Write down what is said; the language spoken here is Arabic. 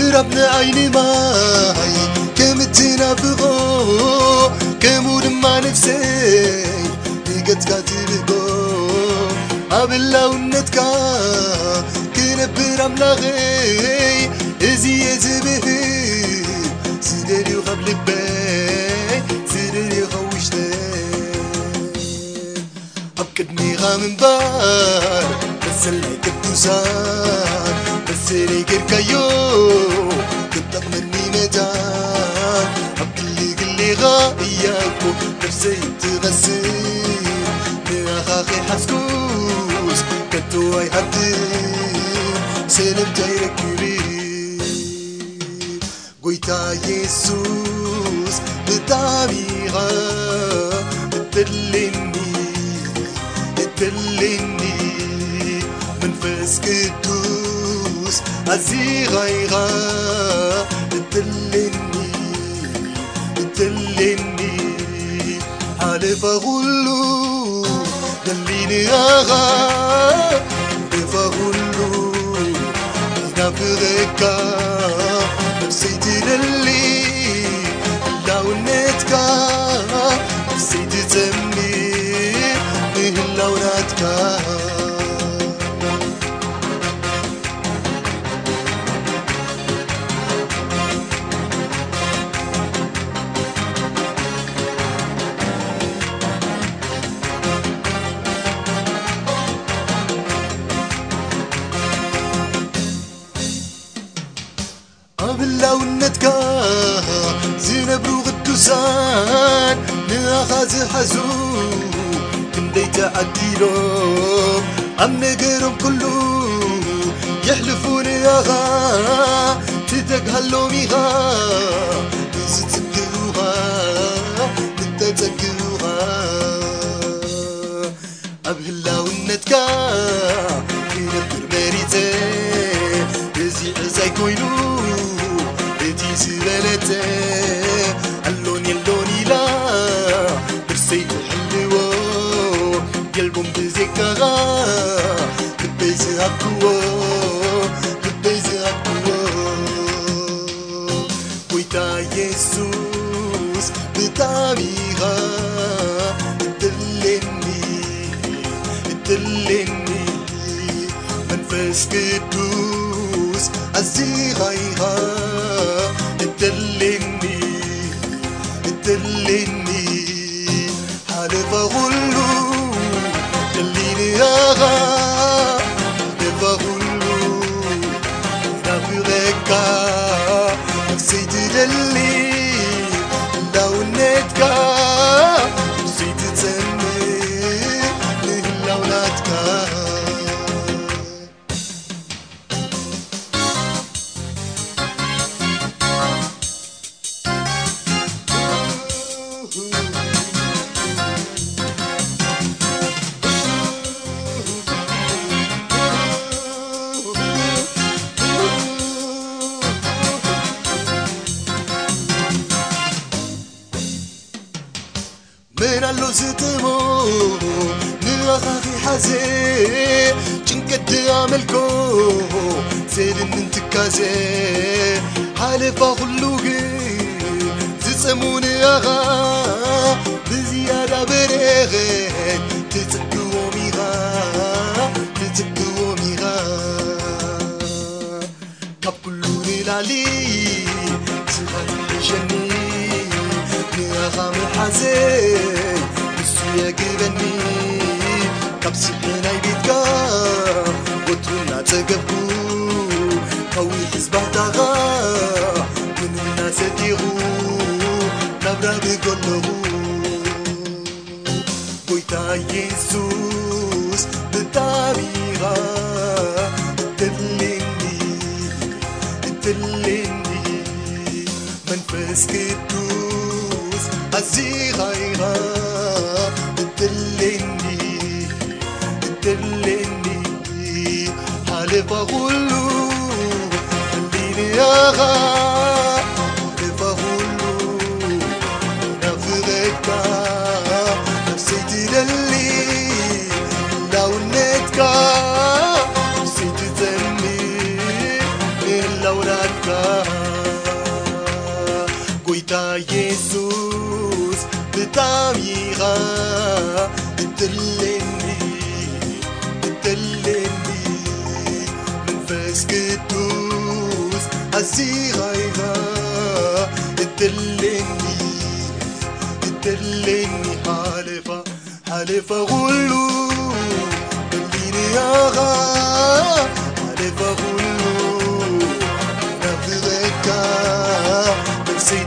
عيني ماي كم تنافقو كم دما نفسي لقيتك تبقو أبلاونتك كنبر أملاغي إزي يزبهي سدري وخب لبي سدري خوشتي أبكدني غامن بار بس اللي قدوسان بس اللي كركيو كنت مني مدان أبكلي قلي غاياكو. نفسي تغسل. من أخاخي حسكوس. كنتو أي حدي سلم جايرك عزي غيغا تدلني تدلني. حالف أغلو دليني أغا بفغلو نفرك أبلاونتك زينبرو قدوسان نأخذ حزو كندي تعديلهم عم نقرم كله يحلفون ياغا تتقهلوا ميغا تتذكروها تتذكروها أبلاونتك ينبر مريتي يزي عزاي كوينو. زبالته اللون اللون لا برسي حلوة قلبهم بذكرى قديش هقوى قديش هقوى ويتا يسوس بطريقة تدلني تدلني منفاش قدوس عزي غيها لوزتمو في حازي چنكد عملكو زيد من تكازي حالف خلوغي زتموني اغا بزيادة بريغي تتكازي ንሱ የግበኒ ካብ ስሒ ናይ ቤትካ ወትሩ እናጸገብኩ ካዊ ሕዝባታኻ ምን እናሰቲኹ ናብራ ብገለኹ ጎይታ ኢየሱስ ብጣዕሚ ኢኻ እትልኒ እትልኒ መንፈስ ቅዱስ ኣዚኻ هولو الدنيا غا كيف هولو نفذك نفسيتي للي داونتك سكتوس حسي غيها تدلني تدلني حالفة حالفة غلو دليني يا غا حالفة غلو نفذك نفسي